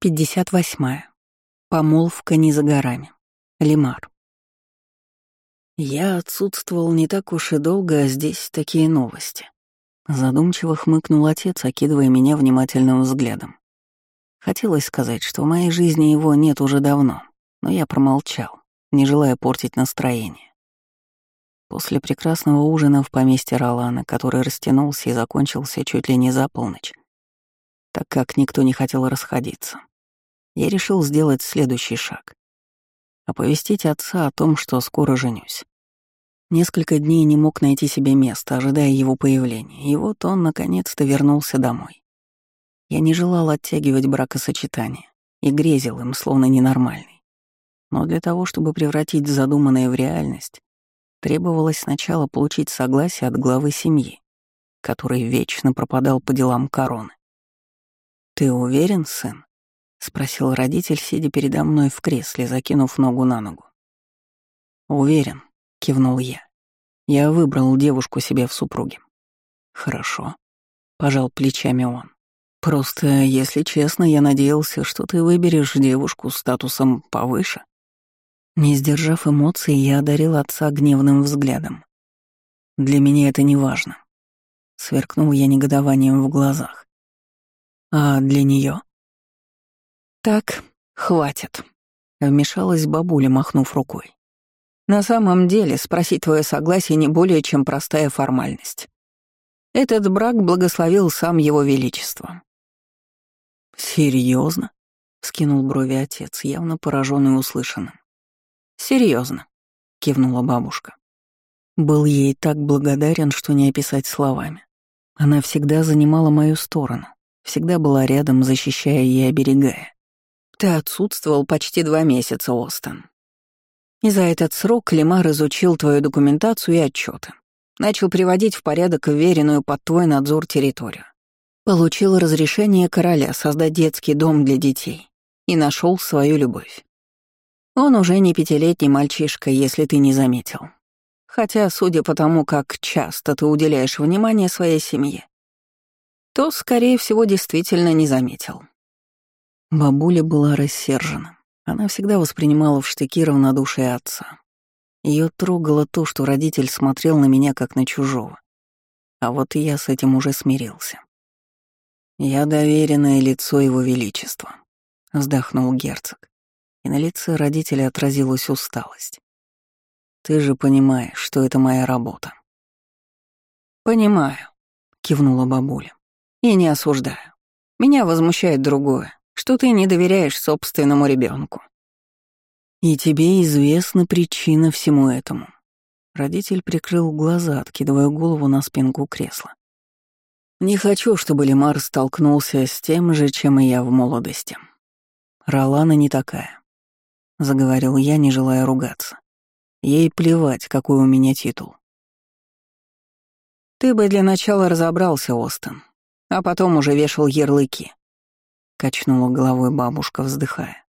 58. Помолвка не за горами. Лимар. Я отсутствовал не так уж и долго, а здесь такие новости. Задумчиво хмыкнул отец, окидывая меня внимательным взглядом. Хотелось сказать, что в моей жизни его нет уже давно, но я промолчал, не желая портить настроение. После прекрасного ужина в поместье Ролана, который растянулся и закончился чуть ли не за полночь, так как никто не хотел расходиться, я решил сделать следующий шаг. Оповестить отца о том, что скоро женюсь. Несколько дней не мог найти себе места, ожидая его появления, и вот он наконец-то вернулся домой. Я не желал оттягивать бракосочетание и грезил им, словно ненормальный. Но для того, чтобы превратить задуманное в реальность, требовалось сначала получить согласие от главы семьи, который вечно пропадал по делам короны. «Ты уверен, сын?» — спросил родитель, сидя передо мной в кресле, закинув ногу на ногу. «Уверен», — кивнул я. «Я выбрал девушку себе в супруге». «Хорошо», — пожал плечами он. «Просто, если честно, я надеялся, что ты выберешь девушку статусом повыше». Не сдержав эмоций, я одарил отца гневным взглядом. «Для меня это не важно», — сверкнул я негодованием в глазах. «А для нее? «Так, хватит», — вмешалась бабуля, махнув рукой. «На самом деле спросить твое согласие не более чем простая формальность. Этот брак благословил сам его величество». Серьезно? скинул брови отец, явно пораженный услышанным. Серьезно, кивнула бабушка. Был ей так благодарен, что не описать словами. Она всегда занимала мою сторону, всегда была рядом, защищая и оберегая. Ты отсутствовал почти два месяца, Остон. И за этот срок Лемар изучил твою документацию и отчеты. Начал приводить в порядок веренную под твой надзор территорию. Получил разрешение короля создать детский дом для детей и нашел свою любовь. Он уже не пятилетний мальчишка, если ты не заметил. Хотя, судя по тому, как часто ты уделяешь внимание своей семье, то, скорее всего, действительно не заметил. Бабуля была рассержена. Она всегда воспринимала в штыки равнодушие отца. Ее трогало то, что родитель смотрел на меня как на чужого. А вот я с этим уже смирился. «Я доверенное лицо его величества», — вздохнул герцог. И на лице родителя отразилась усталость. «Ты же понимаешь, что это моя работа». «Понимаю», — кивнула бабуля. «И не осуждаю. Меня возмущает другое что ты не доверяешь собственному ребенку. И тебе известна причина всему этому. Родитель прикрыл глаза, откидывая голову на спинку кресла. Не хочу, чтобы Лемар столкнулся с тем же, чем и я в молодости. Ролана не такая. Заговорил я, не желая ругаться. Ей плевать, какой у меня титул. Ты бы для начала разобрался, Остон, а потом уже вешал ярлыки. — качнула головой бабушка, вздыхая.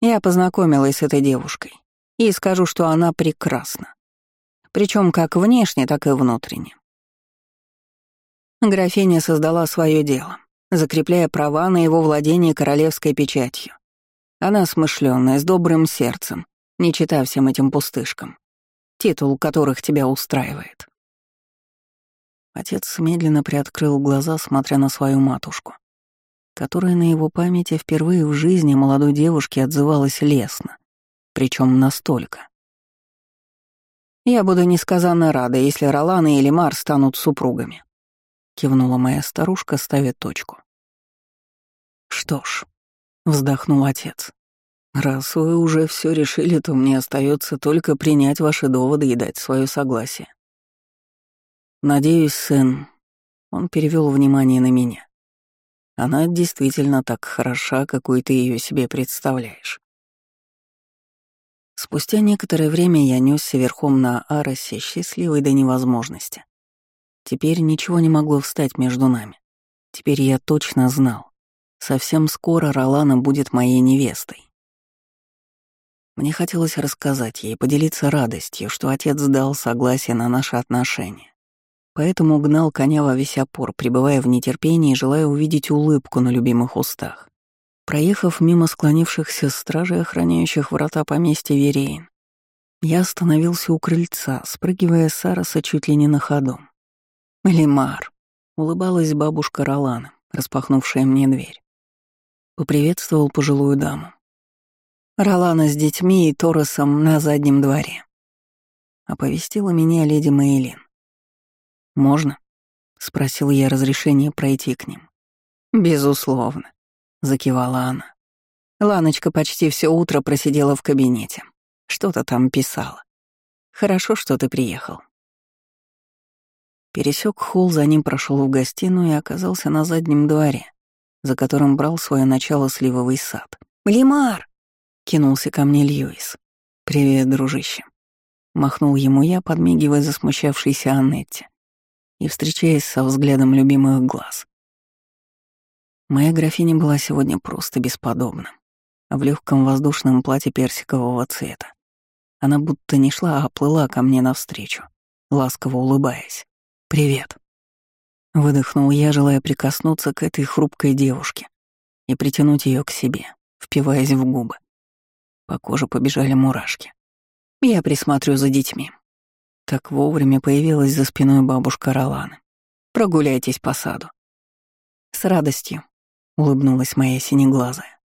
«Я познакомилась с этой девушкой и скажу, что она прекрасна. Причем как внешне, так и внутренне. Графиня создала свое дело, закрепляя права на его владение королевской печатью. Она смышленная, с добрым сердцем, не читая всем этим пустышкам, титул которых тебя устраивает. Отец медленно приоткрыл глаза, смотря на свою матушку которая на его памяти впервые в жизни молодой девушке отзывалась лестно, причем настолько. «Я буду несказанно рада, если Ролана или Мар станут супругами», — кивнула моя старушка, ставя точку. «Что ж», — вздохнул отец, — «раз вы уже все решили, то мне остается только принять ваши доводы и дать свое согласие. Надеюсь, сын...» Он перевел внимание на меня. Она действительно так хороша, какой ты ее себе представляешь. Спустя некоторое время я несся верхом на Аросе, счастливой до невозможности. Теперь ничего не могло встать между нами. Теперь я точно знал. Совсем скоро Ролана будет моей невестой. Мне хотелось рассказать ей, поделиться радостью, что отец дал согласие на наши отношения. Поэтому гнал коня во весь опор, пребывая в нетерпении и желая увидеть улыбку на любимых устах. Проехав мимо склонившихся стражей, охраняющих врата поместья Верейн, я остановился у крыльца, спрыгивая с Ароса чуть ли не на ходу. «Лимар», — улыбалась бабушка Ролана, распахнувшая мне дверь. Поприветствовал пожилую даму. Ролана с детьми и Торосом на заднем дворе. Оповестила меня леди Мейлин. «Можно?» — спросил я разрешение пройти к ним. «Безусловно», — закивала она. Ланочка почти все утро просидела в кабинете. Что-то там писала. Хорошо, что ты приехал. Пересек холл, за ним прошел в гостиную и оказался на заднем дворе, за которым брал свое начало сливовый сад. «Лимар!» — кинулся ко мне Льюис. «Привет, дружище!» Махнул ему я, подмигивая засмущавшейся Аннетте и встречаясь со взглядом любимых глаз. Моя графиня была сегодня просто бесподобна, в легком воздушном платье персикового цвета. Она будто не шла, а плыла ко мне навстречу, ласково улыбаясь. «Привет». Выдохнул я, желая прикоснуться к этой хрупкой девушке и притянуть ее к себе, впиваясь в губы. По коже побежали мурашки. Я присматриваю за детьми. Так вовремя появилась за спиной бабушка Ролана. Прогуляйтесь по саду. С радостью, улыбнулась моя синеглазая.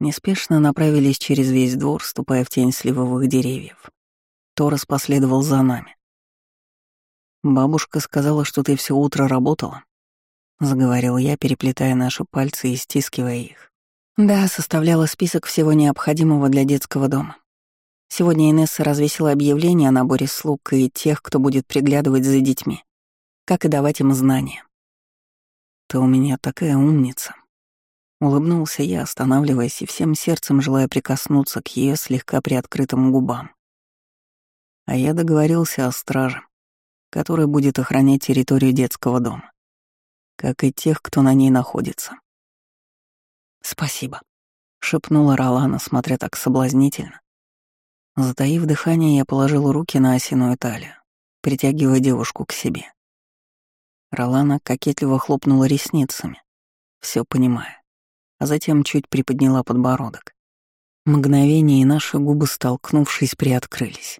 Неспешно направились через весь двор, ступая в тень сливовых деревьев. Торос последовал за нами. «Бабушка сказала, что ты все утро работала», — заговорил я, переплетая наши пальцы и стискивая их. «Да, составляла список всего необходимого для детского дома. Сегодня Инесса развесила объявление о наборе слуг и тех, кто будет приглядывать за детьми, как и давать им знания. «Ты у меня такая умница», — улыбнулся я, останавливаясь и всем сердцем желая прикоснуться к ее слегка приоткрытым губам. А я договорился о страже, который будет охранять территорию детского дома, как и тех, кто на ней находится. «Спасибо», — шепнула Ролана, смотря так соблазнительно. Затаив дыхание, я положил руки на осиную талию, притягивая девушку к себе. Ролана кокетливо хлопнула ресницами, все понимая, а затем чуть приподняла подбородок. Мгновение, и наши губы, столкнувшись, приоткрылись.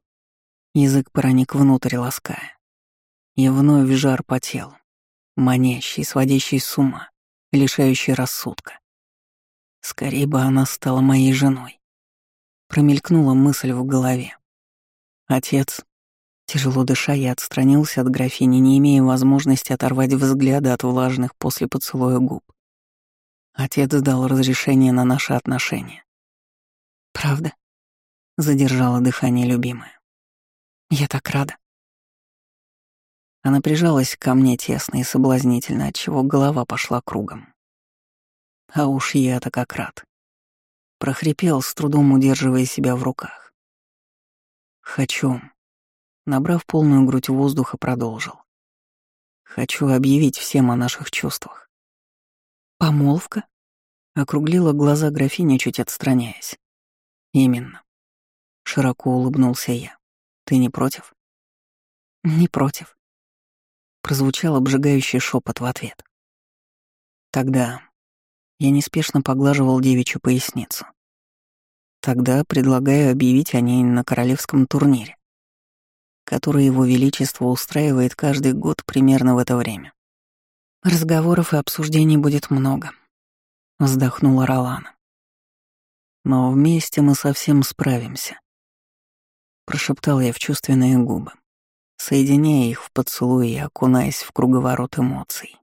Язык проник внутрь, лаская. И вновь жар по телу, манящий, сводящий с ума, лишающий рассудка. Скорее бы она стала моей женой. Промелькнула мысль в голове. Отец, тяжело дыша, я отстранился от графини, не имея возможности оторвать взгляды от влажных после поцелуя губ. Отец дал разрешение на наши отношения. «Правда?» — задержала дыхание любимая. «Я так рада». Она прижалась ко мне тесно и соблазнительно, отчего голова пошла кругом. А уж я-то как рад. Прохрипел, с трудом удерживая себя в руках. «Хочу», набрав полную грудь воздуха, продолжил. «Хочу объявить всем о наших чувствах». «Помолвка?» — округлила глаза графиня, чуть отстраняясь. «Именно». Широко улыбнулся я. «Ты не против?» «Не против», прозвучал обжигающий шепот в ответ. Тогда я неспешно поглаживал девичью поясницу. Тогда предлагаю объявить о ней на королевском турнире, который его величество устраивает каждый год примерно в это время. Разговоров и обсуждений будет много, вздохнула Ролана. Но вместе мы совсем справимся, прошептал я в чувственные губы соединяя их в поцелуе и окунаясь в круговорот эмоций.